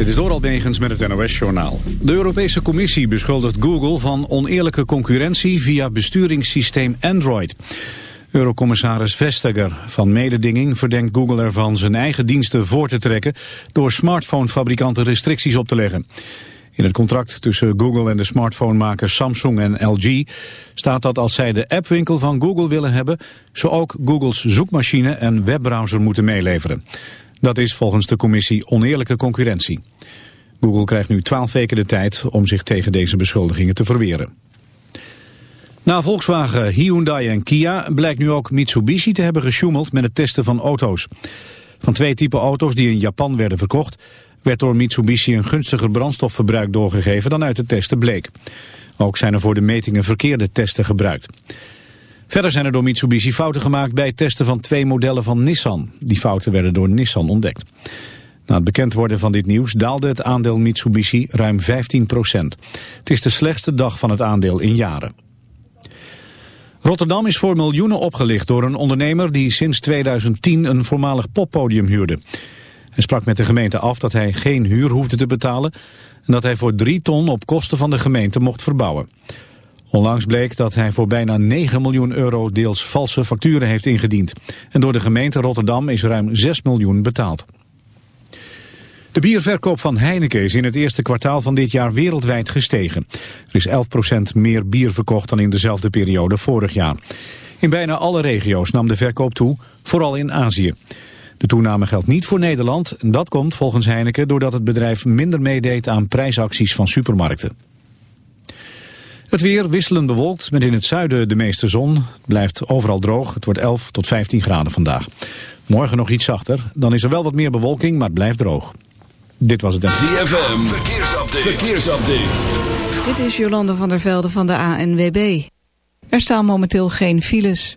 Dit is door Albegens met het NOS-journaal. De Europese Commissie beschuldigt Google van oneerlijke concurrentie via besturingssysteem Android. Eurocommissaris Vestager van mededinging verdenkt Google ervan zijn eigen diensten voor te trekken door smartphonefabrikanten restricties op te leggen. In het contract tussen Google en de smartphonemakers Samsung en LG staat dat als zij de appwinkel van Google willen hebben, zo ook Googles zoekmachine en webbrowser moeten meeleveren. Dat is volgens de commissie oneerlijke concurrentie. Google krijgt nu twaalf weken de tijd om zich tegen deze beschuldigingen te verweren. Na Volkswagen, Hyundai en Kia blijkt nu ook Mitsubishi te hebben gesjoemeld met het testen van auto's. Van twee typen auto's die in Japan werden verkocht, werd door Mitsubishi een gunstiger brandstofverbruik doorgegeven dan uit de testen bleek. Ook zijn er voor de metingen verkeerde testen gebruikt. Verder zijn er door Mitsubishi fouten gemaakt bij het testen van twee modellen van Nissan. Die fouten werden door Nissan ontdekt. Na het bekend worden van dit nieuws daalde het aandeel Mitsubishi ruim 15 procent. Het is de slechtste dag van het aandeel in jaren. Rotterdam is voor miljoenen opgelicht door een ondernemer die sinds 2010 een voormalig poppodium huurde. Hij sprak met de gemeente af dat hij geen huur hoefde te betalen en dat hij voor drie ton op kosten van de gemeente mocht verbouwen. Onlangs bleek dat hij voor bijna 9 miljoen euro deels valse facturen heeft ingediend. En door de gemeente Rotterdam is ruim 6 miljoen betaald. De bierverkoop van Heineken is in het eerste kwartaal van dit jaar wereldwijd gestegen. Er is 11% meer bier verkocht dan in dezelfde periode vorig jaar. In bijna alle regio's nam de verkoop toe, vooral in Azië. De toename geldt niet voor Nederland. Dat komt volgens Heineken doordat het bedrijf minder meedeed aan prijsacties van supermarkten. Het weer wisselend bewolkt met in het zuiden de meeste zon. Het blijft overal droog. Het wordt 11 tot 15 graden vandaag. Morgen nog iets zachter. Dan is er wel wat meer bewolking, maar het blijft droog. Dit was het. ZFM. Verkeersupdate. Verkeersupdate. Dit is Jolande van der Velde van de ANWB. Er staan momenteel geen files.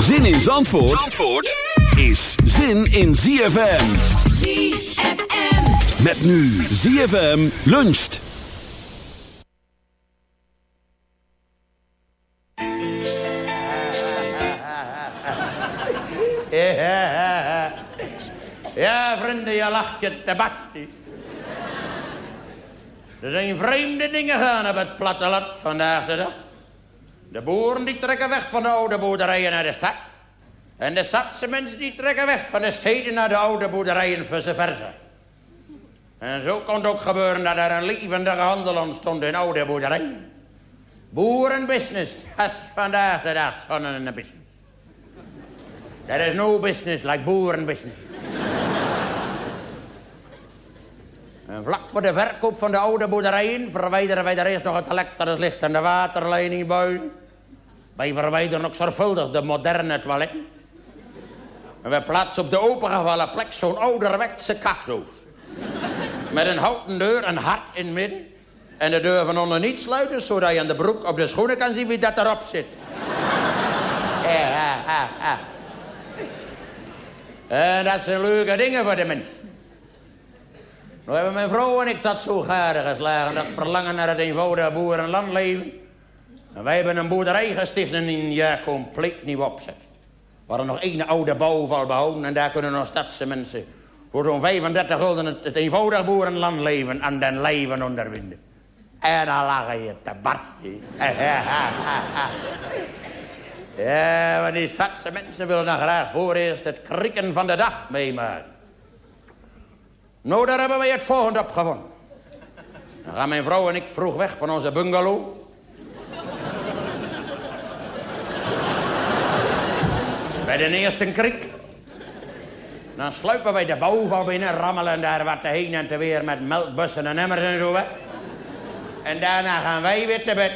Zin in Zandvoort, Zandvoort is zin in ZFM. ZFM. Met nu ZFM luncht. Ja, vrienden, je lacht je te basti. Er zijn vreemde dingen gaan op het platteland vandaag de dag. De boeren die trekken weg van de oude boerderijen naar de stad. En de stadse mensen die trekken weg van de steden naar de oude boerderijen vice versa. En zo kon het ook gebeuren dat er een levendige handel ontstond in oude boerderijen. Boerenbusiness, dat is vandaag de dag zo'n business. There is no business like boerenbusiness. En vlak voor de verkoop van de oude boerderijen verwijderen wij er eerst nog het elektrisch licht en de waterleidingbuizen. Wij verwijderen ook zorgvuldig de moderne toilet. En we plaatsen op de opengevallen plek zo'n ouderwetse kakdoos. Met een houten deur, een hart in het midden. En de deur van onder niet sluiten, zodat je aan de broek op de schoenen kan zien wie dat erop zit. Ja, ja, ja, ja. En dat zijn leuke dingen voor de mens. Nou hebben mijn vrouw en ik dat zo gade geslagen. Dat verlangen naar het eenvoudige boerenlandleven. En wij hebben een boerderij gesticht en in jaar compleet nieuw opzet. We hadden nog één oude bouwval behouden. En daar kunnen nog stadse mensen voor zo'n 35 gulden het, het eenvoudig boerenlandleven aan den leven onderwinden. En dan lachen je te barsten. Ja, maar die stadse mensen willen dan graag voor eerst het krieken van de dag meemaken. Nou, daar hebben wij het volgende op gewonnen. Dan gaan mijn vrouw en ik vroeg weg van onze bungalow. Bij de eerste kriek. Dan sluipen wij de bouwval binnen, rammelen daar wat heen en te weer met melkbussen en emmers en zo. En daarna gaan wij weer te bed.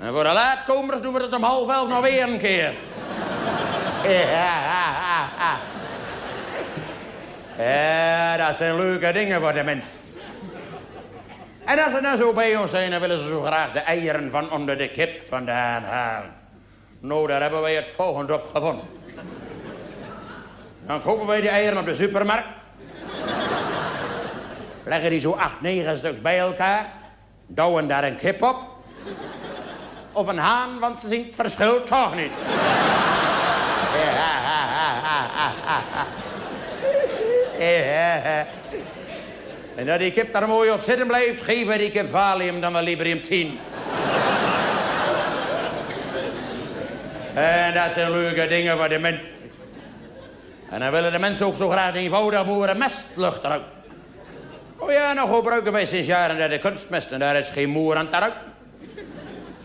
En voor de laatkomers doen we het om half elf nog weer een keer. Ja, dat zijn leuke dingen voor de mensen. En als ze dan zo bij ons zijn, dan willen ze zo graag de eieren van onder de kip vandaan halen. Nou, daar hebben wij het volgende op gevonden. Dan kopen wij die eieren op de supermarkt. Leggen die zo acht, negen stuks bij elkaar. Douwen daar een kip op. Of een haan, want ze zien het verschil toch niet. En dat die kip daar mooi op zitten blijft, geven wij die kip valium dan wel Librium 10. En dat zijn leuke dingen voor de mens. En dan willen de mensen ook zo graag eenvoudig boeren mestlucht eruit. Oh ja, nou gebruiken wij sinds jaren de kunstmest en daar is geen moer aan het eruit.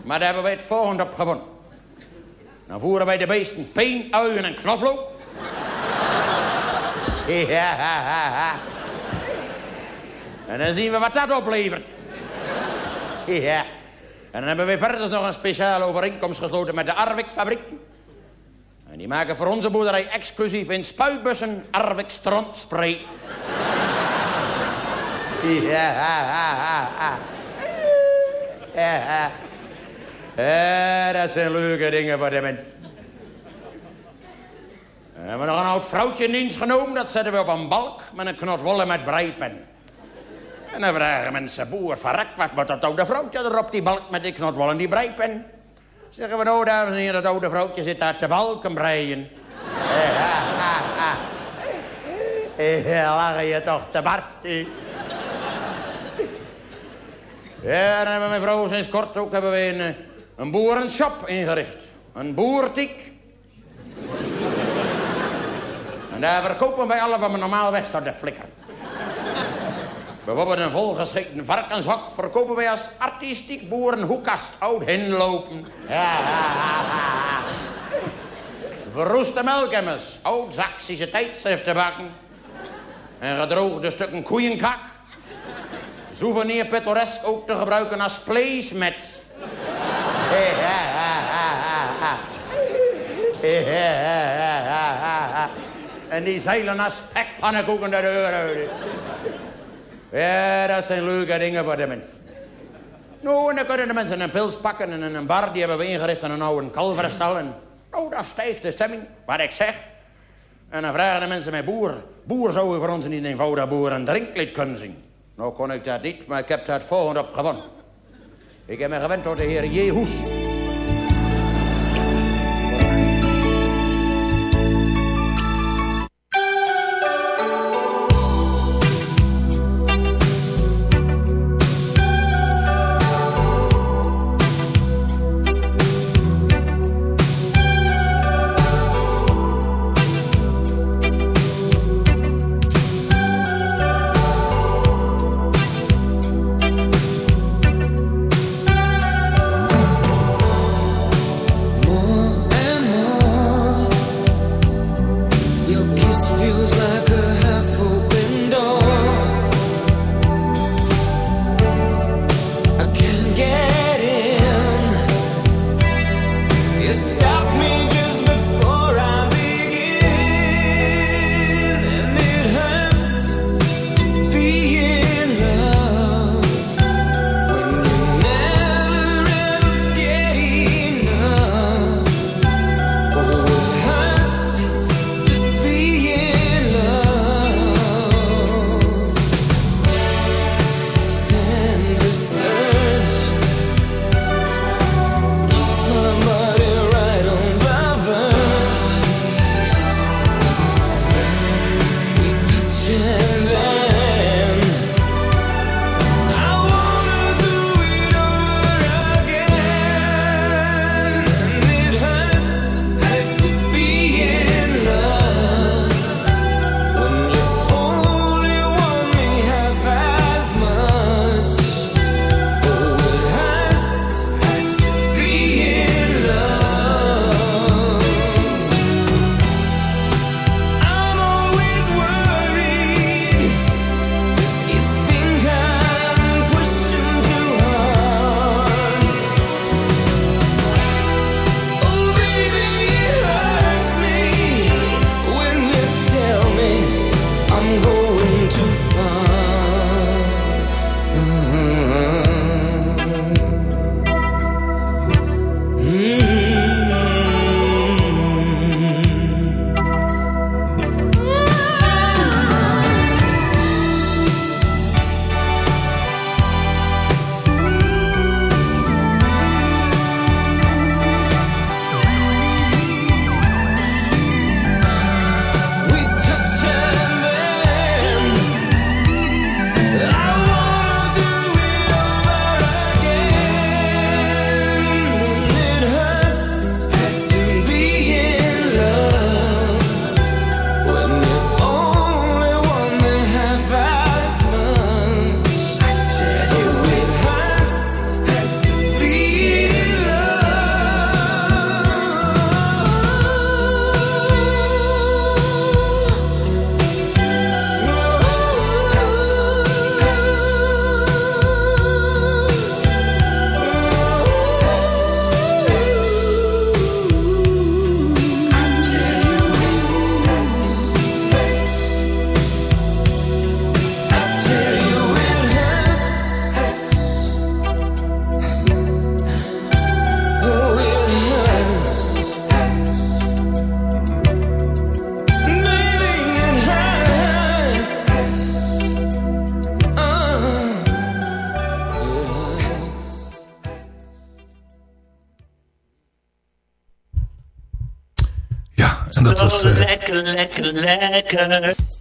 Maar daar hebben wij het volgende op gewonnen. Dan voeren wij de beesten peen, uien en knoflook. Ja. En dan zien we wat dat oplevert. Ja. En dan hebben we verder nog een speciale overeenkomst gesloten met de Arwik-fabriek. En die maken voor onze boerderij exclusief in spuitbussen Arwik strandspray. Ja. Ja. Ja, dat zijn leuke dingen voor de mensen. We hebben nog een oud vrouwtje in dienst genomen. Dat zetten we op een balk met een knot wollen met breipen. En dan vragen mensen, boer, verrek, wat moet dat oude vrouwtje erop, die balk met die knot wollen die breipen? Zeggen we, nou, dames en heren, dat oude vrouwtje zit daar te balken breien. Ja, lachen je toch te barsten. Ja, dan hebben mijn vrouw sinds kort ook hebben we een, een boerenshop ingericht. Een boertiek. En daar verkopen wij alle wat we normaal weg zouden flikkeren. Bijvoorbeeld een volgeschikte varkenshok verkopen wij als artistiek boerenhoekast oud hinlopen. Ja, Verroeste melkemmers, oud Saksische tijdschriftenbakken. En gedroogde stukken koeienkak. Souvenir pittoresk ook te gebruiken als placemat. En die zeilen als spekpannenkoeken de deur uit. Ja, dat zijn leuke dingen voor de mensen. Nou, en dan kunnen de mensen een pils pakken en een bar. Die hebben we ingericht aan een oude kalverstal. En nou, daar stijgt de stemming, wat ik zeg. En dan vragen de mensen mij, boer, boer zou u voor ons niet een eenvoudig boer een drinklied kunnen zingen? Nou kon ik dat niet, maar ik heb het volgende op gewonnen. Ik heb me gewend tot de heer Jehoes.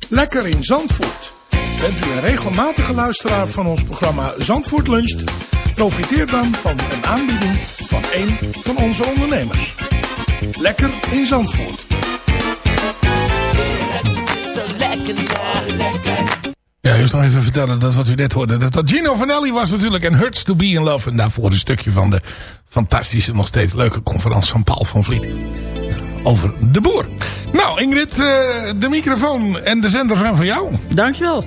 Lekker, in Zandvoort. Bent u een regelmatige luisteraar van ons programma Zandvoort Luncht? Profiteer dan van een aanbieding van een van onze ondernemers. Lekker in Zandvoort. Ja, eerst nog even vertellen dat wat u net hoorde. Dat, dat Gino Vanelli was natuurlijk en Hurts to be in love. En daarvoor een stukje van de fantastische, nog steeds leuke conferentie van Paul van Vliet. Over de boer. Nou, Ingrid, eh, de microfoon en de zender zijn van jou. Dankjewel.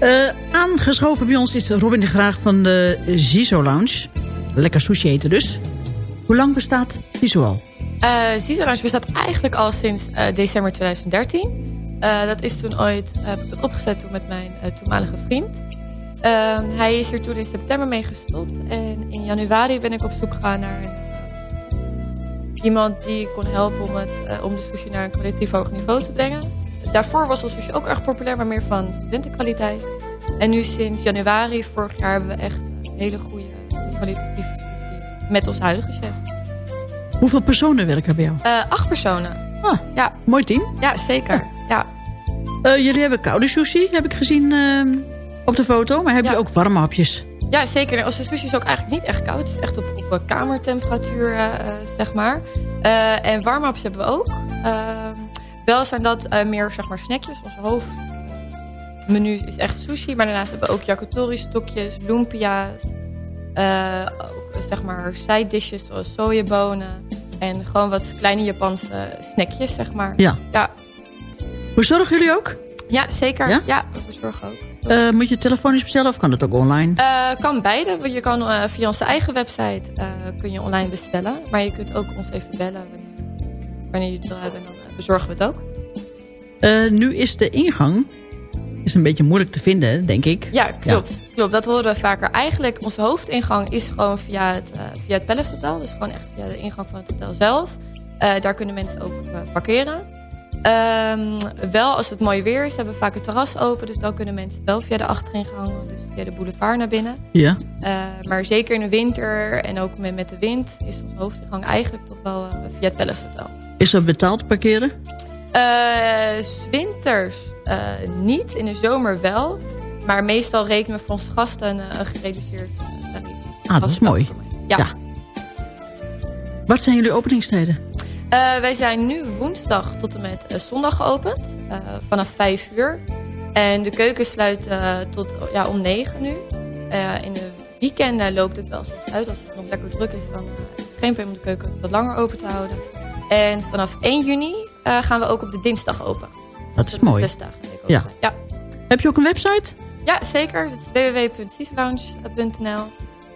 Eh aangeschoven bij ons is Robin de Graag van de Zizo Lounge. Lekker sushi eten dus. Hoe lang bestaat Zizo al? Eh Zizo Lounge bestaat eigenlijk al sinds eh, december 2013. Eh, dat is toen ooit heb ik het opgezet toen met mijn eh, toenmalige vriend. Ehm, hij is er toen in september mee gestopt. En in januari ben ik op zoek gegaan naar een, iemand die kon helpen om, het, eh, om de sushi naar een kwalitatief hoog niveau te brengen. Daarvoor was ons sushi ook erg populair, maar meer van studentenkwaliteit. En nu sinds januari vorig jaar hebben we echt een hele goede kwalitatieve sushi met ons huidige chef. Hoeveel personen werken bij jou? Eh, acht personen. Ah, Ja, mooi team. ja zeker. Ja. Eh, jullie hebben koude sushi, heb ik gezien eh, op de foto. Maar hebben Ja. jullie ook warme hapjes? Ja, zeker. Onze sushi is ook eigenlijk niet echt koud. Het is echt op, op eh, kamertemperatuur, eh, eh, zeg maar. En warmhapjes hebben we ook. Ehm, wel zijn dat meer, zeg maar, snackjes. Onze hoofdmenu is echt sushi. Maar daarnaast hebben we ook yakitori-stokjes, lumpia's. ook, zeg maar, side dishes zoals sojabonen. En gewoon wat kleine Japanse snackjes, zeg maar. Ja. Ja, Verzorgen jullie ook? ja zeker. Ja? Ja, we verzorgen ook. Eh, moet je telefonisch bestellen of kan dat ook online? Eh, kan beide. Je kan eh, via onze eigen website kun je online bestellen. Maar je kunt ook ons even bellen wanneer, wanneer je het wil hebben. En dan bezorgen we het ook. Nu is de ingang is een beetje moeilijk te vinden, denk ik. Ja, klopt. klopt. Dat horen we vaker. Eigenlijk, onze hoofdingang is gewoon via het, via het Palace Hotel. Dus gewoon echt via de ingang van het hotel zelf. Daar kunnen mensen ook parkeren. Ehm, wel, als het mooi weer is, hebben we vaak het terras open. Dus dan kunnen mensen wel via de achteringang, dus via de boulevard naar binnen. Ja. Eh, maar zeker in de winter en ook met, met de wind is onze hoofdingang eigenlijk toch wel eh, via het Palace Hotel. Is er betaald parkeren? 's winters eh, niet, in de zomer wel. Maar meestal rekenen we voor onze gasten een, een gereduceerd tarief. Ah, dat is mooi. Ja. Ja. Wat zijn jullie openingstijden? Eh, wij zijn nu woensdag tot en met eh, zondag geopend. eh, vanaf 5 uur. En de keuken sluit tot, ja, om 9 nu. In de weekenden loopt het wel soms uit. Als het nog lekker druk is, dan is het geen probleem om de keuken wat langer open te houden. En vanaf 1 juni gaan we ook op de dinsdag open. Dat Dus is mooi. Zes dagen Ja. Heb je ook een website? Ja, zeker. Dat is www.cieslounge.nl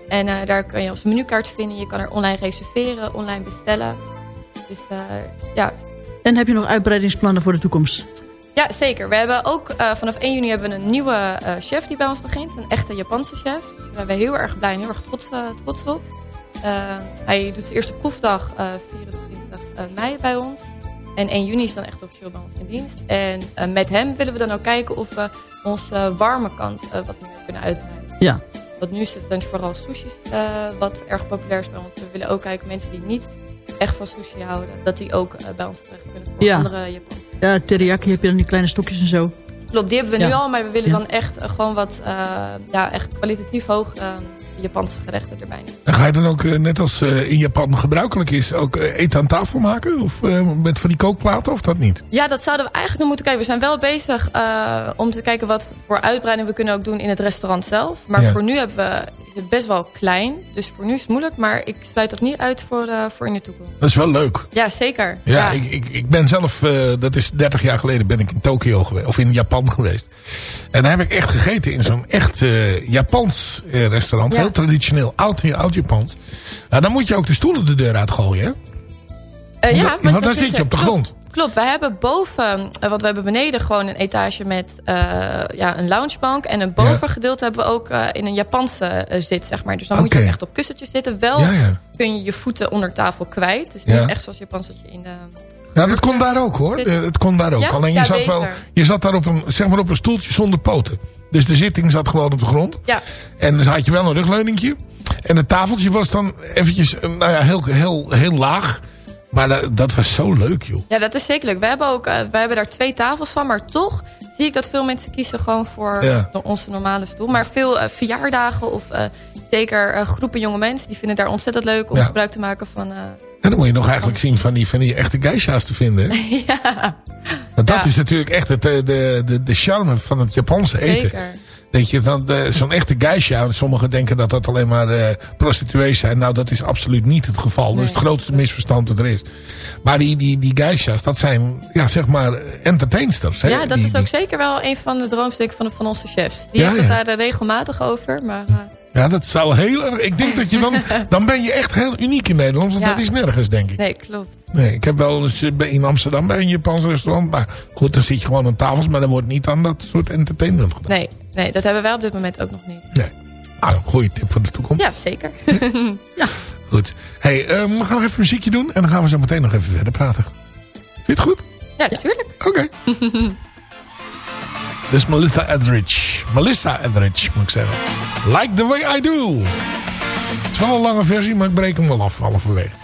En daar kan je onze menukaart vinden. Je kan er online reserveren, online bestellen. Dus eh, ja. En heb je nog uitbreidingsplannen voor de toekomst? ja, zeker. We hebben ook eh, vanaf 1 juni hebben we een nieuwe eh, chef die bij ons begint. Een echte Japanse chef. Daar zijn we heel erg blij en heel erg trots, trots op. Hij doet zijn eerste proefdag eh 24 eh, mei bij ons. En 1 juni is dan echt officieel bij ons in dienst. En met hem willen we dan ook kijken of we onze warme kant wat meer kunnen uitbreiden. Ja. Want nu is het dan vooral sushis wat erg populair is bij ons. We willen ook kijken mensen die niet echt van sushi houden. Dat die ook eh, bij ons terecht kunnen voor Ja. andere Japanse. Ja, teriyaki heb je dan die kleine stokjes en zo. Klopt, die hebben we nu al. Maar we willen dan echt eh, gewoon wat eh, ja, echt kwalitatief hoog Japanse gerechten erbij. En ga je dan ook, eh, net als eh, in Japan gebruikelijk is, ook eh, eten aan tafel maken? Of met van die kookplaten of dat niet? Ja, dat zouden we eigenlijk nog moeten kijken. We zijn wel bezig om te kijken wat voor uitbreiding we kunnen ook doen in het restaurant zelf. Maar Ja. voor nu hebben we, is het best wel klein. Dus voor nu is het moeilijk. Maar ik sluit dat niet uit voor, voor in de toekomst. Dat is wel leuk. Ja, zeker. Ja, Ik, ik, ik ben zelf, dat is 30 jaar geleden ben ik in Tokio geweest, of in Japan geweest. En daar heb ik echt gegeten in zo'n echt Japans restaurant. Ja. Heel traditioneel, oud, oud Japans. Nou, dan moet je ook de stoelen de deur uitgooien, hè? Eh, ja, Want maar daar zit je op de klopt, grond. Klopt, wij hebben boven, eh, want we hebben beneden gewoon een etage met eh, ja, een loungebank. En een bovengedeelte hebben we ook in een Japanse zit, zeg maar. Dus dan moet je echt op kussentjes zitten. Wel Ja, ja. kun je je voeten onder tafel kwijt. Dus niet echt zoals Japans dat je in de... Ja, dat kon daar ook hoor. Eh, Het kon daar ook. Ja? Alleen je Ja, zat, wel, je zat daar op een, zeg maar op een stoeltje zonder poten. Dus de zitting zat gewoon op de grond. Ja. En dan had je wel een rugleuningje. En het tafeltje was dan eventjes, eh, nou ja, heel, heel, heel laag. Maar dat, dat was zo leuk, joh. Ja, dat is zeker leuk. We hebben, ook, eh, we hebben daar twee tafels van, maar toch zie ik dat veel mensen kiezen gewoon voor Ja. onze normale stoel. Maar veel verjaardagen of eh, zeker groepen jonge mensen, die vinden het daar ontzettend leuk om gebruik te maken van... dan moet je nog eigenlijk zien van die, van die echte geisha's te vinden. ja, Want dat Ja. is natuurlijk echt het, eh, de, de, de charme van het Japanse eten. zeker. Weet je, dan, eh, zo'n echte geisha. Sommigen denken dat dat alleen maar eh, prostituees zijn. Nou, dat is absoluut niet het geval. Dat is het grootste misverstand dat er is. Maar die, die, die geisha's, dat zijn, ja, zeg maar, entertainsters. Hè? Ja, dat Die- is ook die- zeker wel een van de droomstukken van, van onze chefs. Die Ja, heeft het ja. daar regelmatig over, maar... Ja, dat zou heel erg... Ik denk dat je dan... Dan ben je echt heel uniek in Nederland. Want Ja. dat is nergens, denk ik. nee, klopt. Nee, ik heb wel eens eh, in Amsterdam bij een Japans restaurant. Maar goed, dan zit je gewoon aan tafels. Maar er wordt niet aan dat soort entertainment gedaan. Nee, nee, dat hebben wij op dit moment ook nog niet. Nee. Nou, een goede tip voor de toekomst. Ja, zeker. Goed. hey, eh, we gaan nog even muziekje doen. En dan gaan we zo meteen nog even verder praten. Vind je het goed? ja, natuurlijk. Oké. Dit is Melissa Etheridge. Melissa Etheridge, moet ik zeggen. Like the way I do. Het is wel een lange versie, maar ik breek hem wel af halverwege.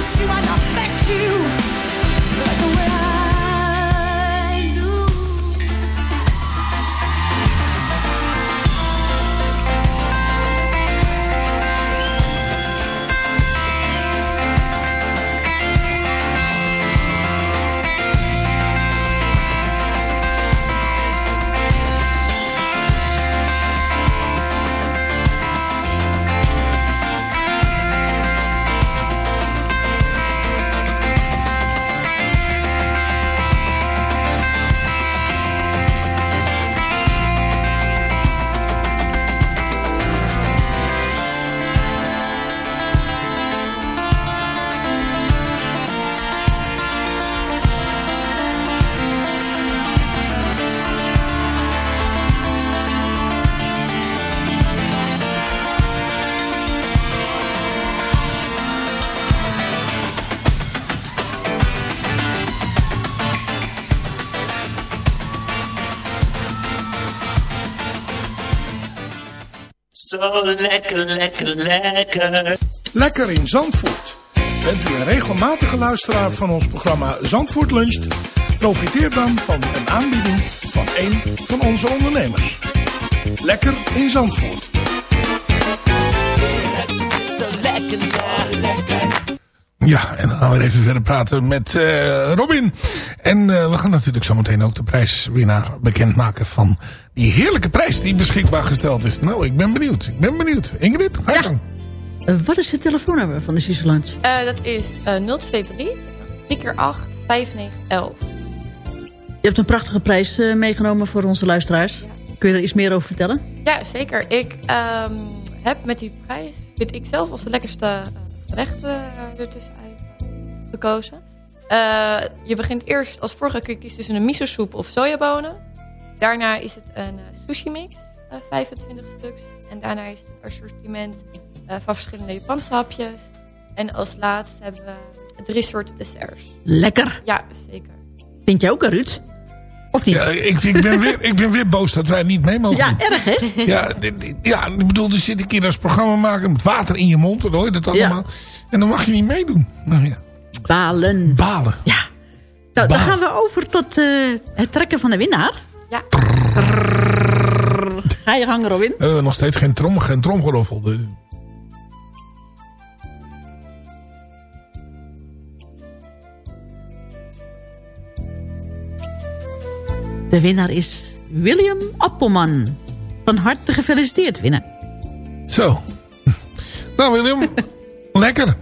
Seduce you and affect you. Like the way lekker, lekker, lekker. Lekker in Zandvoort. Bent u een regelmatige luisteraar van ons programma Zandvoort Luncht? Profiteer dan van een aanbieding van een van onze ondernemers. Lekker in Zandvoort. Ja, en dan gaan we even verder praten met eh, Robin. En eh, we gaan natuurlijk zometeen ook de prijswinnaar bekendmaken van die heerlijke prijs die beschikbaar gesteld is. Nou, ik ben benieuwd. Ik ben benieuwd. Ingrid, ga je gang. Eh, wat is het telefoonnummer van de Siso Lounge? Eh, dat is eh 023 3 keer 8 5911. Je hebt een prachtige prijs eh, meegenomen voor onze luisteraars. Kun je er iets meer over vertellen? Ja, zeker. Ik ehm, heb met die prijs, vind ik zelf als de lekkerste eh, gerechten uh, ertussenuit uh, gekozen. Eh, je begint eerst, als vorige kun je kiezen tussen een miso soep of sojabonen. Daarna is het een eh, sushi mix, eh, 25 stuks. En daarna is het een assortiment eh, van verschillende Japanse hapjes. En als laatste hebben we drie soorten desserts. Lekker. Ja, zeker. Vind jij ook een Ruud? Of niet? Ja, ik, ik, ben weer, ik ben weer boos dat wij niet mee mogen Ja, erg hè? Ja, ja, ik bedoel, er zit een keer als programma maken met water in je mond. Dan hoor je dat allemaal. En dan mag je niet meedoen. Nou ja. Balen. Balen. Ja. Nou, dan gaan we over tot eh, het trekken van de winnaar. Ja. Ga je gang, Robin? Eh, nog steeds geen trom, geen tromgeroffel. Dus- De winnaar is William Appelman. Van harte gefeliciteerd, winnaar. Zo. Nou William, lekker.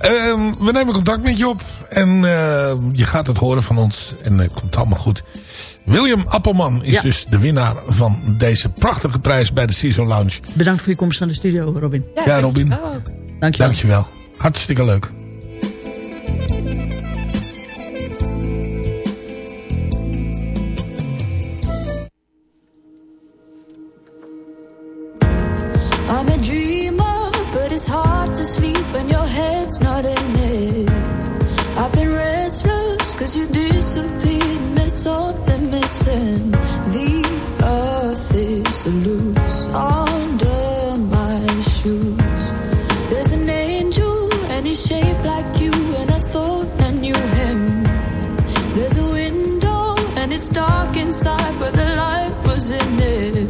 Ehm, we nemen contact met je op. En eh, je gaat het horen van ons. En het komt allemaal goed. William Appelman is Ja. dus de winnaar van deze prachtige prijs bij de CISO Lounge. Bedankt voor je komst naar de studio, Robin. Ja, Robin. Dankjewel. Dankjewel. Hartstikke leuk. The earth is loose under my shoes. There's an angel and he's shaped like you and I thought I knew him. There's a window and it's dark inside, but the light was in it.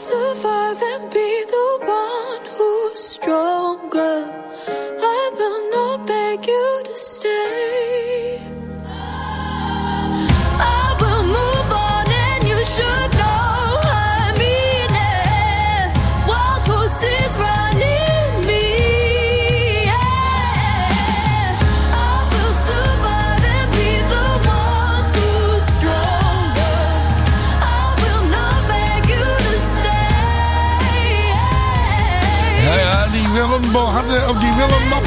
Survive and be the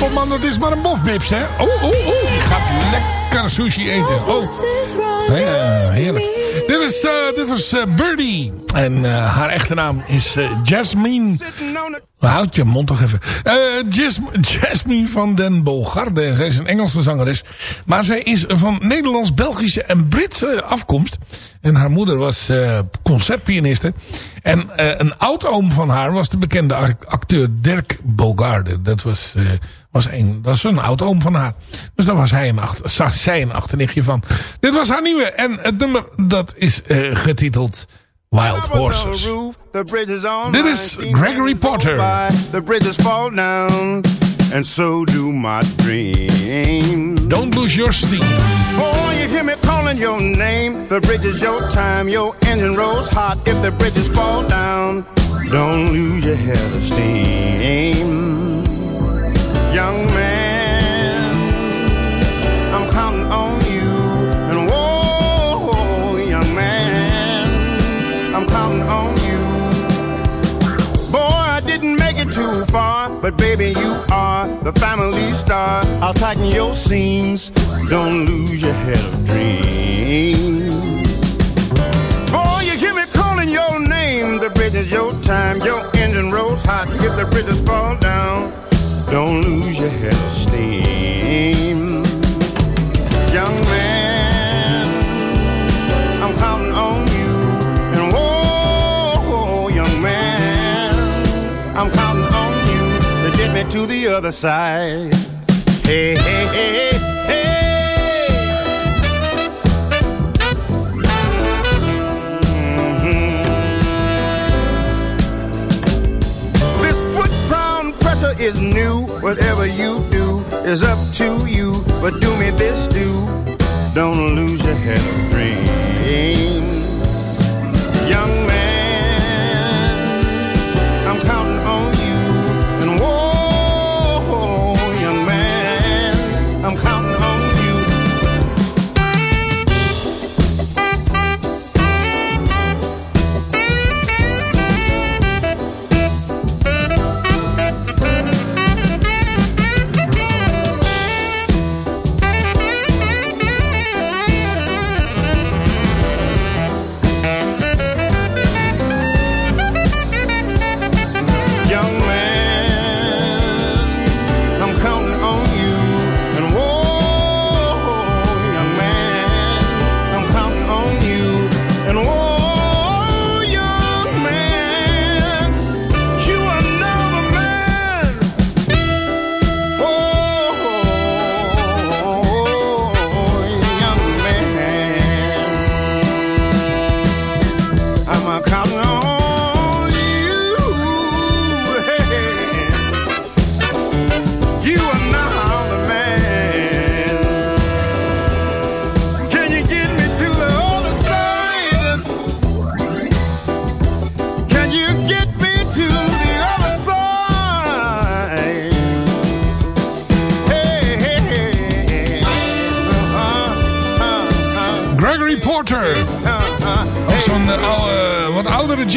Appelman, dat is maar een bofbips, hè? Oh, oh, oh, die gaat lekker sushi eten. Oh, ja, heerlijk. Dit, is, eh, dit was eh, Birdie. En eh, haar echte naam is eh, Jasmine... Houd je mond toch even. Eh, Jas Jasmine van den Bogarde. Zij is een Engelse zangeres. Maar zij is van Nederlands, Belgische en Britse afkomst. En haar moeder was eh, concertpianiste. En eh, een oud-oom van haar was de bekende ac- acteur Dirk Bogarde. Dat was, eh, was, een, dat was een oud-oom van haar. Dus daar was hij een achter, zij een achternichtje van. Dit was haar nieuwe. En het nummer dat is eh, getiteld Wild Horses. Is Dit is Gregory Porter. The bridges fall down, and so do my dreams. Don't lose your steam. Oh, you hear me calling your name. The bridge is your time. Your engine rolls hot. If the bridges fall down, don't lose your head of steam. Young man, I'm counting on you. And whoa, young man, I'm counting on you. Boy, I didn't make it too far, but baby, you are the family star. I'll tighten your seams. Don't lose your head of dreams. Boy, you hear me calling your name. The bridge is your time. Your engine rolls hot. If the bridges fall down, don't lose your head of steam. Young man, I'm counting on you. And whoa, young man, I'm counting on you to get me to the other side. Hey, hey, hey. Is new. Whatever you do is up to you. But do me this, do. Don't lose your head of dreams. Young man, I'm counting on you. And whoa, young man, I'm counting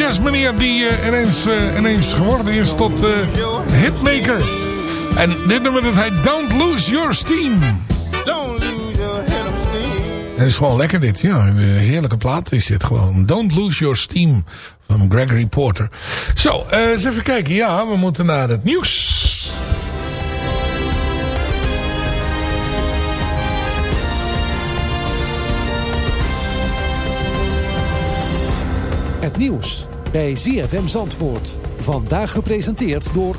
jazzmeneer die eh, ineens, eh, ineens geworden is tot eh, hitmaker. En dit nummer dat heet Don't Lose Your Steam. Don't lose your head of steam. Het is gewoon lekker dit, ja. Een heerlijke plaat is dit gewoon. Don't Lose Your Steam van Gregory Porter. Zo, eh, eens even kijken. Ja, we moeten naar het nieuws. Het nieuws bij ZFM Zandvoort. Vandaag gepresenteerd door...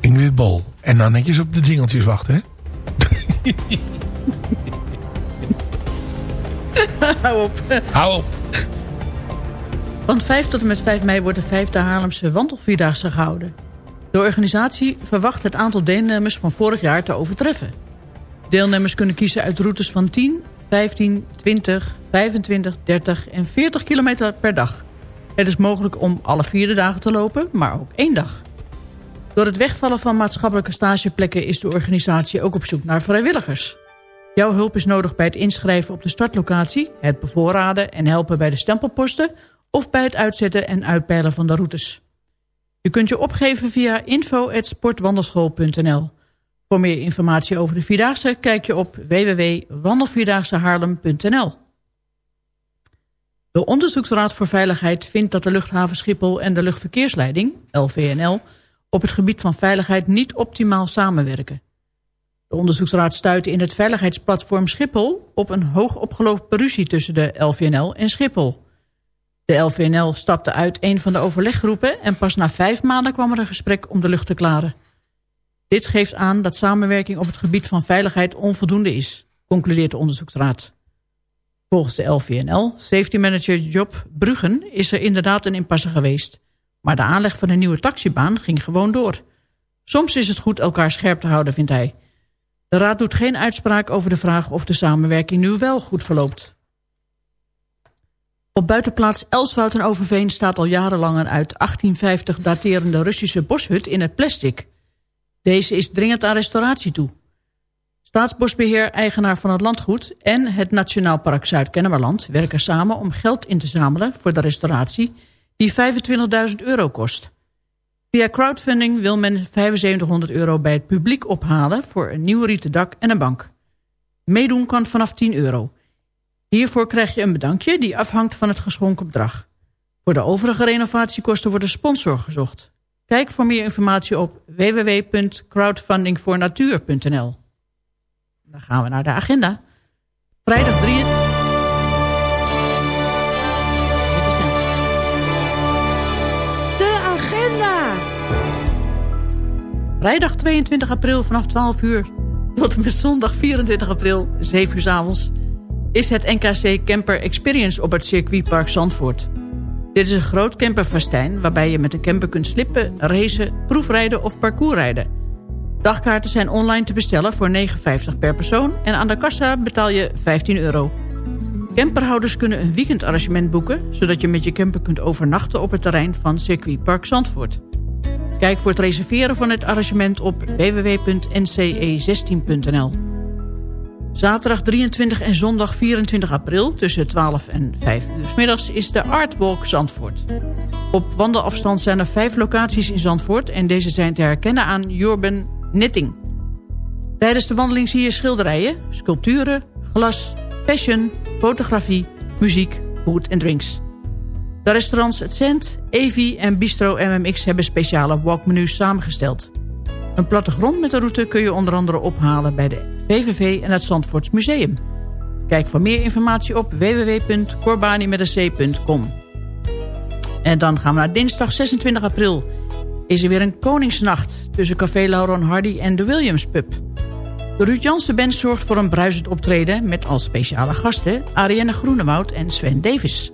Ingrid Bol. En dan netjes op de jingeltjes wachten, hè? Hou op. Hou op. Van 5 tot en met 5 mei wordt de vijfde Haarlemse wandelvierdaagse gehouden. De organisatie verwacht het aantal deelnemers van vorig jaar te overtreffen. Deelnemers kunnen kiezen uit routes van 10, 15, 20, 25, 30 en 40 kilometer per dag. Het is mogelijk om alle vier de dagen te lopen, maar ook één dag. Door het wegvallen van maatschappelijke stageplekken... is de organisatie ook op zoek naar vrijwilligers. Jouw hulp is nodig bij het inschrijven op de startlocatie... het bevoorraden en helpen bij de stempelposten... of bij het uitzetten en uitpeilen van de routes. Je kunt je opgeven via info.sportwandelschool.nl. Voor meer informatie over de Vierdaagse kijk je op www.wandelvierdaagsehaarlem.nl. De Onderzoeksraad voor Veiligheid vindt dat de luchthaven Schiphol en de luchtverkeersleiding, LVNL, op het gebied van veiligheid niet optimaal samenwerken. De onderzoeksraad stuitte in het veiligheidsplatform Schiphol op een hoogopgelopen ruzie tussen de LVNL en Schiphol. De LVNL stapte uit een van de overleggroepen en pas na vijf maanden kwam er een gesprek om de lucht te klaren. Dit geeft aan dat samenwerking op het gebied van veiligheid onvoldoende is, concludeert de onderzoeksraad. Volgens de LVNL, safety manager Job Bruggen, is er inderdaad een impasse geweest. Maar de aanleg van een nieuwe taxibaan ging gewoon door. Soms is het goed elkaar scherp te houden, vindt hij. De raad doet geen uitspraak over de vraag of de samenwerking nu wel goed verloopt. Op buitenplaats Elswoud en Overveen staat al jarenlang een uit 1850 daterende Russische boshut in het plastic. Deze is dringend aan restauratie toe. Staatsbosbeheer, eigenaar van het landgoed en het Nationaal Park Zuid-Kennemerland werken samen om geld in te zamelen voor de restauratie die 25.000 euro kost. Via crowdfunding wil men 7500 euro bij het publiek ophalen voor een nieuw rieten dak en een bank. Meedoen kan vanaf 10 euro. Hiervoor krijg je een bedankje die afhangt van het geschonken bedrag. Voor de overige renovatiekosten wordt een sponsor gezocht. Kijk voor meer informatie op www.crowdfundingvoornatuur.nl Dan gaan we naar de agenda. Vrijdag 3... De agenda! Vrijdag 22 april vanaf 12 uur tot en met zondag 24 april, 7 uur s avonds... is het NKC Camper Experience op het circuitpark Zandvoort. Dit is een groot camperfestijn waarbij je met de camper kunt slippen, racen, proefrijden of parcoursrijden. Dagkaarten zijn online te bestellen voor 9,50 per persoon... en aan de kassa betaal je 15 euro. Camperhouders kunnen een weekendarrangement boeken... zodat je met je camper kunt overnachten op het terrein van circuitpark Zandvoort. Kijk voor het reserveren van het arrangement op www.nce16.nl. Zaterdag 23 en zondag 24 april tussen 12 en 5 uur s middags is de Artwalk Zandvoort. Op wandelafstand zijn er vijf locaties in Zandvoort en deze zijn te herkennen aan Urban Knitting. Tijdens de wandeling zie je schilderijen, sculpturen, glas, fashion, fotografie, muziek, food en drinks. De restaurants Het Cent, Evi en Bistro MMX hebben speciale walkmenu's samengesteld. Een plattegrond met de route kun je onder andere ophalen bij de VVV en het Zandvoorts Museum. Kijk voor meer informatie op www.corbani.com. En dan gaan we naar dinsdag 26 april. Is er weer een Koningsnacht tussen Café Lauron Hardy en de Williams Pub. De Ruud Jansen Band zorgt voor een bruisend optreden... met als speciale gasten Ariane Groenewoud en Sven Davis.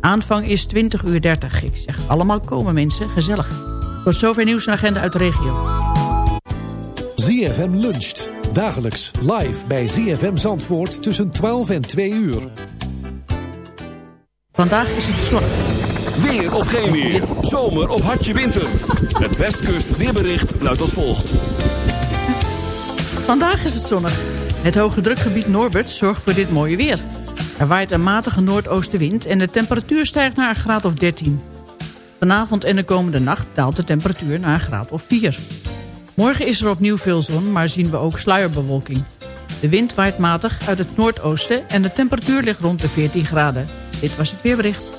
Aanvang is 20.30 uur. 30. Ik zeg allemaal komen mensen, gezellig. Tot zover nieuws en agenda uit de regio. ZFM luncht. Dagelijks live bij ZFM Zandvoort tussen 12 en 2 uur. Vandaag is het zonnig. Weer of geen weer. Zomer of hartje winter. Het Westkust weerbericht luidt als volgt. Vandaag is het zonnig. Het hoge drukgebied Norbert zorgt voor dit mooie weer. Er waait een matige noordoostenwind en de temperatuur stijgt naar een graad of 13. Vanavond en de komende nacht daalt de temperatuur naar een graad of 4. Morgen is er opnieuw veel zon, maar zien we ook sluierbewolking. De wind waait matig uit het noordoosten en de temperatuur ligt rond de 14 graden. Dit was het weerbericht.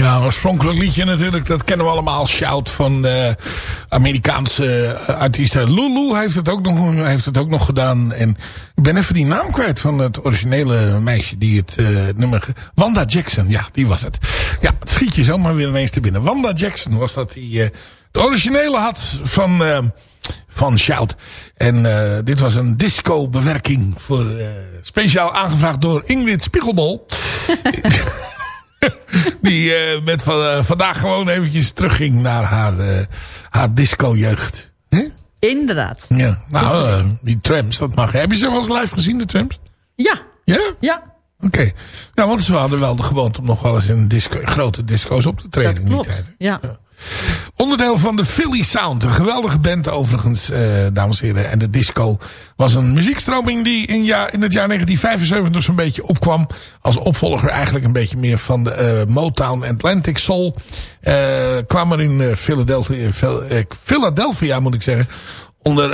Ja, oorspronkelijk liedje natuurlijk. Dat kennen we allemaal. Shout van uh, Amerikaanse uh, artiesten. Lulu heeft het, ook nog, heeft het ook nog gedaan. En ik ben even die naam kwijt van het originele meisje die het uh, nummer... Wanda Jackson, ja, die was het. Ja, het schiet je zomaar weer ineens te binnen. Wanda Jackson was dat die de originele had van, van Shout. En dit was een disco bewerking voor... speciaal aangevraagd door Ingrid Spiegelbol. die uh, met van, uh, vandaag gewoon eventjes terugging naar haar, uh, haar disco-jeugd. Inderdaad. Ja, nou, die trams, dat mag. Heb je ze wel eens live gezien, de trams? Ja. Ja? Ja. Oké. Okay. Ja, want ze hadden wel de gewoonte om nog wel eens in disco, grote disco's op te treden dat in die klopt. tijd. Ja. ja. Onderdeel van de Philly Sound. Een geweldige band overigens, uh, dames en heren. En de disco was een muziekstroming die in, ja, in het jaar 1975 zo'n beetje opkwam. Als opvolger eigenlijk een beetje meer van de uh, Motown Atlantic Soul. Uh, kwam er in Philadelphia, Philadelphia moet ik zeggen. Onder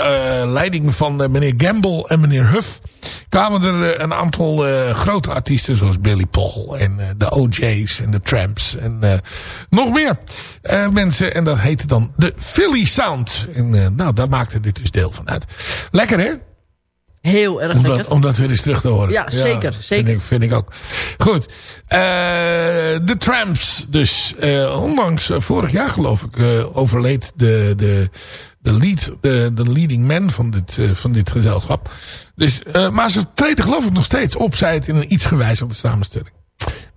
leiding van meneer Gamble en meneer Huff kwamen er een aantal grote artiesten zoals Billy Paul en de OJ's en de Tramps en nog meer mensen. En dat heette dan de Philly Sound. En nou, daar maakte dit dus deel van uit. Lekker hè? Heel erg om lekker. Dat, om dat weer eens terug te horen. Ja, zeker. zeker. Vind, ik, vind ik ook. Goed. Uh, de Tramps dus. Uh, ondanks uh, vorig jaar geloof ik overleed de, de, de, lead, de, de leading man van dit, van dit gezelschap. Dus, maar ze treden geloof ik nog steeds op. Zij het in een iets gewijzigde samenstelling.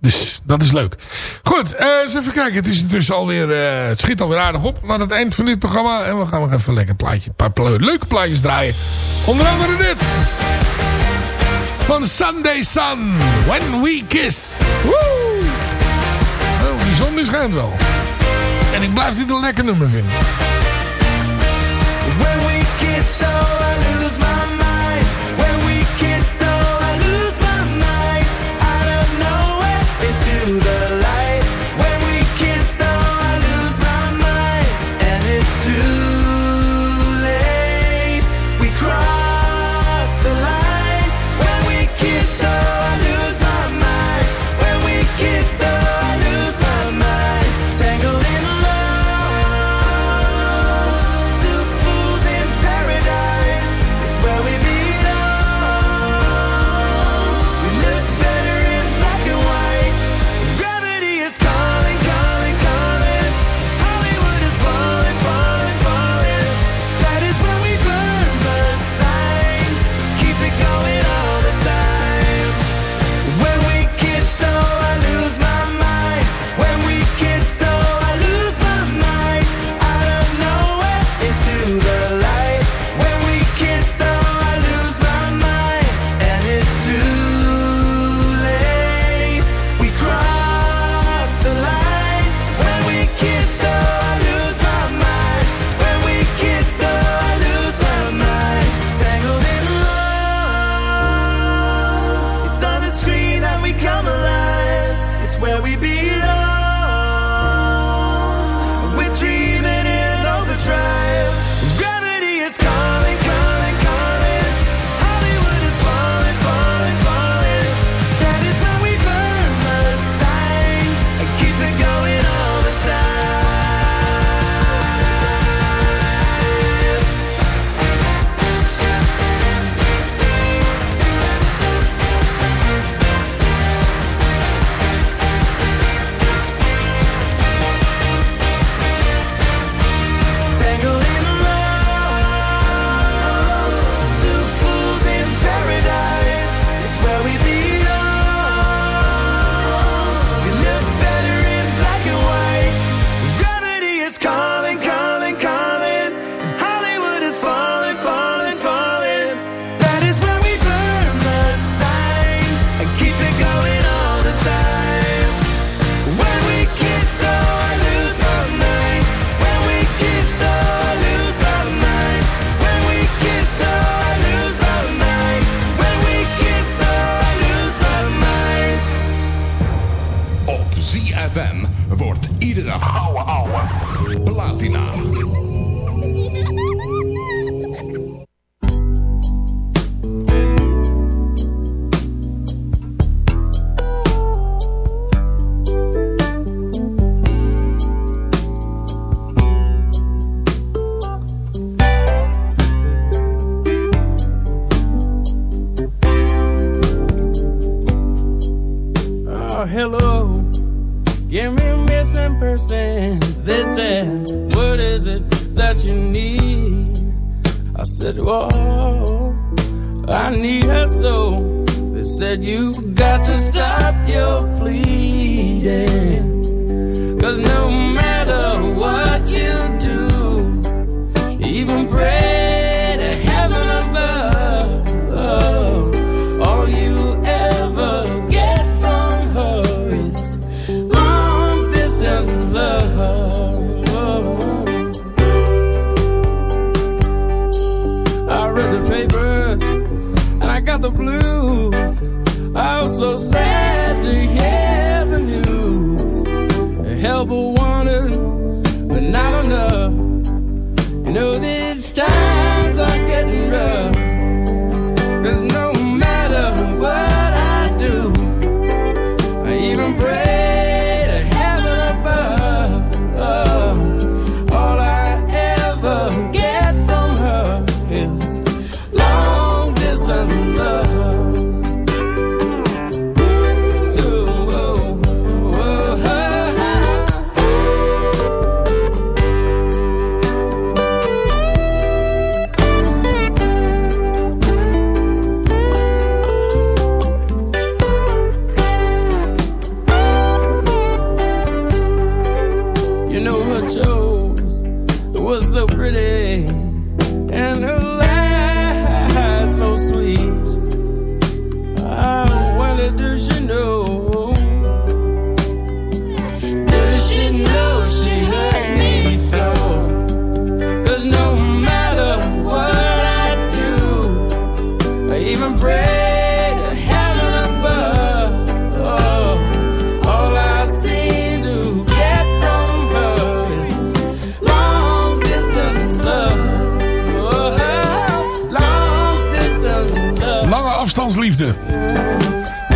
Dus dat is leuk. Goed, uh, eens even kijken. Het is intussen alweer, uh, het schiet alweer aardig op naar het eind van dit programma. En we gaan nog even een lekker plaatje, een paar leuke plaatjes draaien. Onder andere dit. Van Sunday Sun. When We Kiss. Woe! Oh, die zon schijnt wel. En ik blijf dit een lekker nummer vinden. When we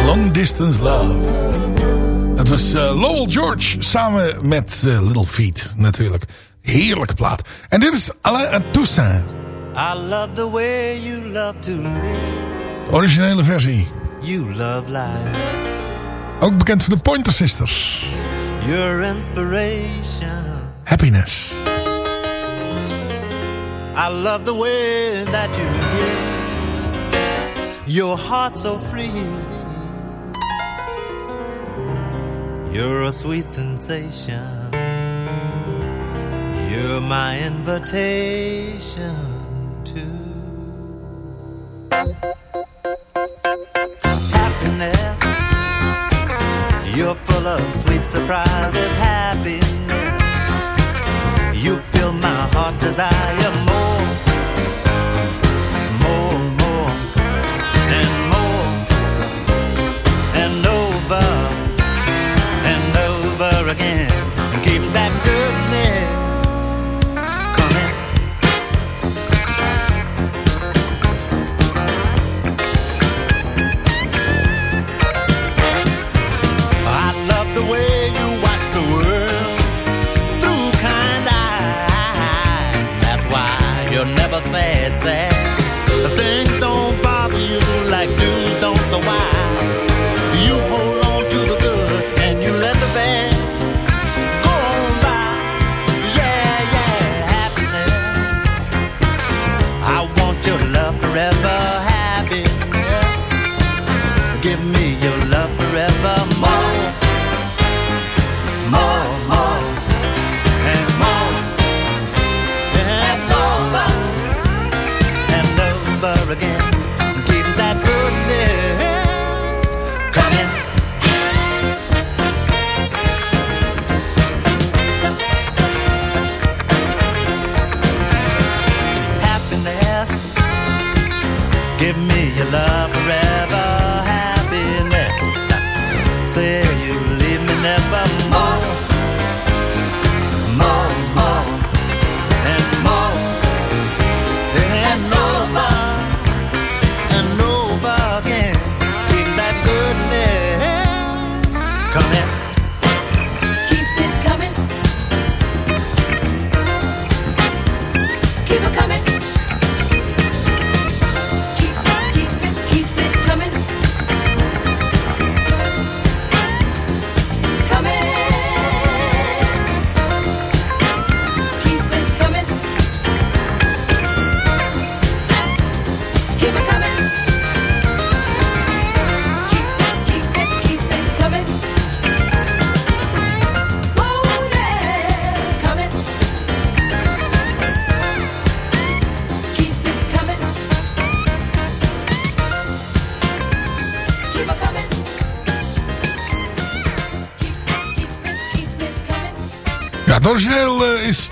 Long Distance Love. Het was eh, Lowell George samen met eh, Little Feet natuurlijk. Heerlijke plaat. En dit is Alain Toussaint. I love the way you love to live. Originele versie. You love life. Ook bekend van de Pointer Sisters. Your inspiration. Happiness. I love the way that you give. your heart so freely. You're a sweet sensation. You're my invitation to happiness. You're full of sweet surprises, happiness. You fill my heart desire more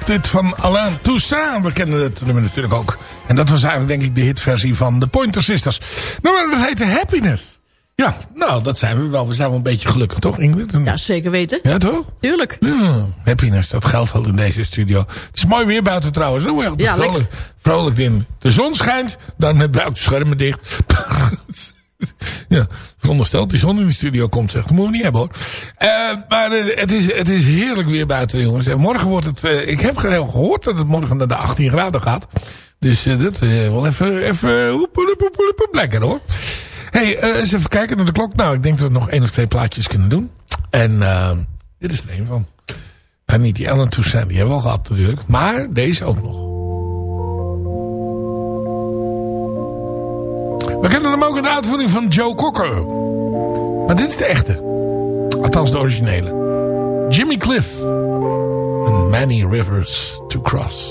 dit van Alain Toussaint. We kennen het nummer natuurlijk ook. En dat was eigenlijk denk ik de hitversie van de Pointer Sisters. Nou, maar dat heette Happiness. Ja, nou, dat zijn we wel. We zijn wel een beetje gelukkig, toch Ingrid? Ja, zeker weten. Ja, toch? Tuurlijk. Ja, happiness, dat geldt wel in deze studio. Het is mooi weer buiten trouwens. Je altijd Ja, vrolijk, vrolijk in. De zon schijnt, dan met buiten schermen dicht. ja, verondersteld die zon in de studio komt, zegt. Dat moeten we niet hebben hoor. Eh, maar eh, het, is, het is heerlijk weer buiten, jongens. En morgen wordt het... eh, ik heb ge- gehoord dat het morgen naar de 18 graden gaat. Dus dat is wel even... even hoep, hoep, hoep, lekker hoor. hey, eens even kijken naar de klok. Nou, ik denk dat we nog één of twee plaatjes kunnen doen. En dit is er een van. Nou, niet die Ellen Toussaint, die hebben we al gehad natuurlijk. Maar deze ook nog. We kennen hem ook in de uitvoering van Joe Cocker. Maar dit is de echte. Althans de originele. Jimmy Cliff. And Many Rivers to Cross.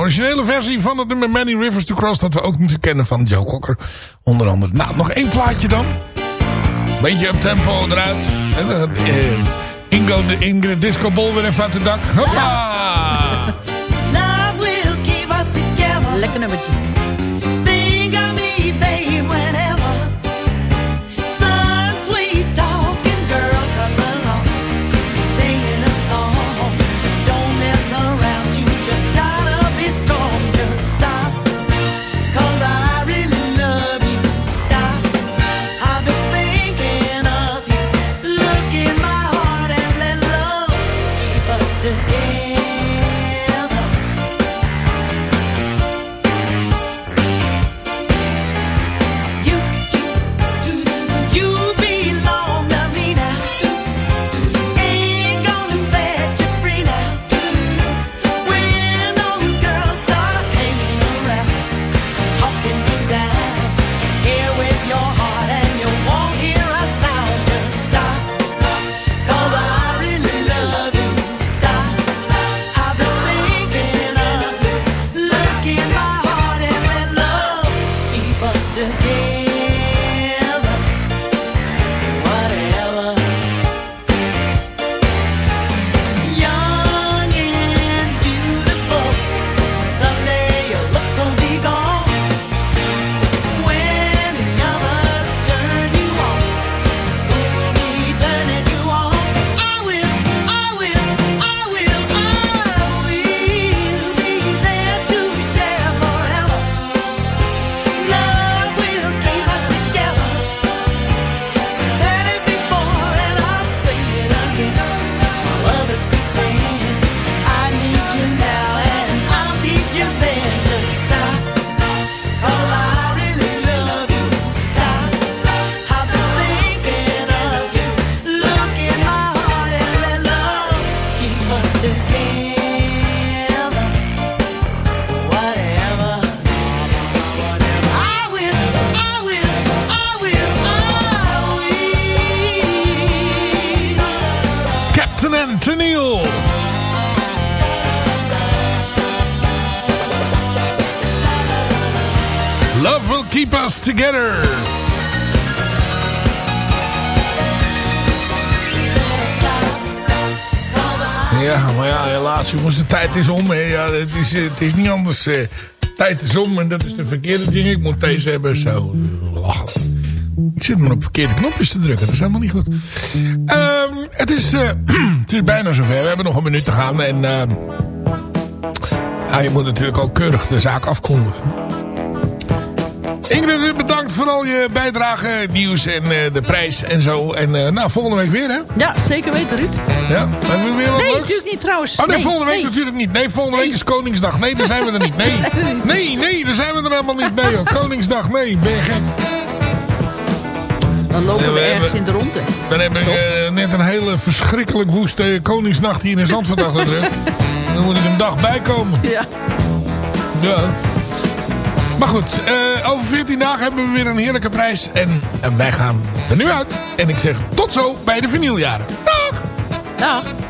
Originele versie van het nummer Many Rivers to Cross. Dat we ook moeten kennen van Joe Cocker. Onder andere. Nou, nog één plaatje dan. Beetje op tempo eruit. En dan, eh, Ingo de Ingrid Disco Ball weer even uit het dak. Hoppa! Love will keep us together. Lekker nummertje. Together. Ja, maar ja, helaas jongens, de tijd is om. Hè. Ja, het, is, eh, het is niet anders. eh, tijd is om en dat is de verkeerde ding. Ik moet deze hebben, zo. Lachen. Ik zit maar op verkeerde knopjes te drukken. Dat is helemaal niet goed. Ehm, het, is, eh, het is bijna zover. We hebben nog een minuut te gaan. En ja, je moet natuurlijk ook keurig de zaak afkondigen. Ingrid, bedankt voor al je bijdrage, nieuws en eh, de prijs en zo. En eh, nou, volgende week weer, hè? Ja, zeker weten, Ruud. Ja, hebben we weer wat Nee, leuks? natuurlijk niet trouwens. Oh nee, Nee, volgende week nee. natuurlijk niet. Nee, volgende week is Koningsdag. Nee, daar zijn we er niet. Nee, nee, nee, daar zijn we er helemaal niet. Nee, joh. Koningsdag, nee, ben je gek. Dan lopen we we ergens hebben- in de ronde. Dan heb ik eh, net een hele verschrikkelijk woeste Koningsnacht hier in Zandvoort achter. Dan moet ik een dag bijkomen. Ja. Ja. Maar goed, eh, over 14 dagen hebben we weer een heerlijke prijs. En, en wij gaan er nu uit. En ik zeg tot zo bij de vinyljaren. Dag! Dag!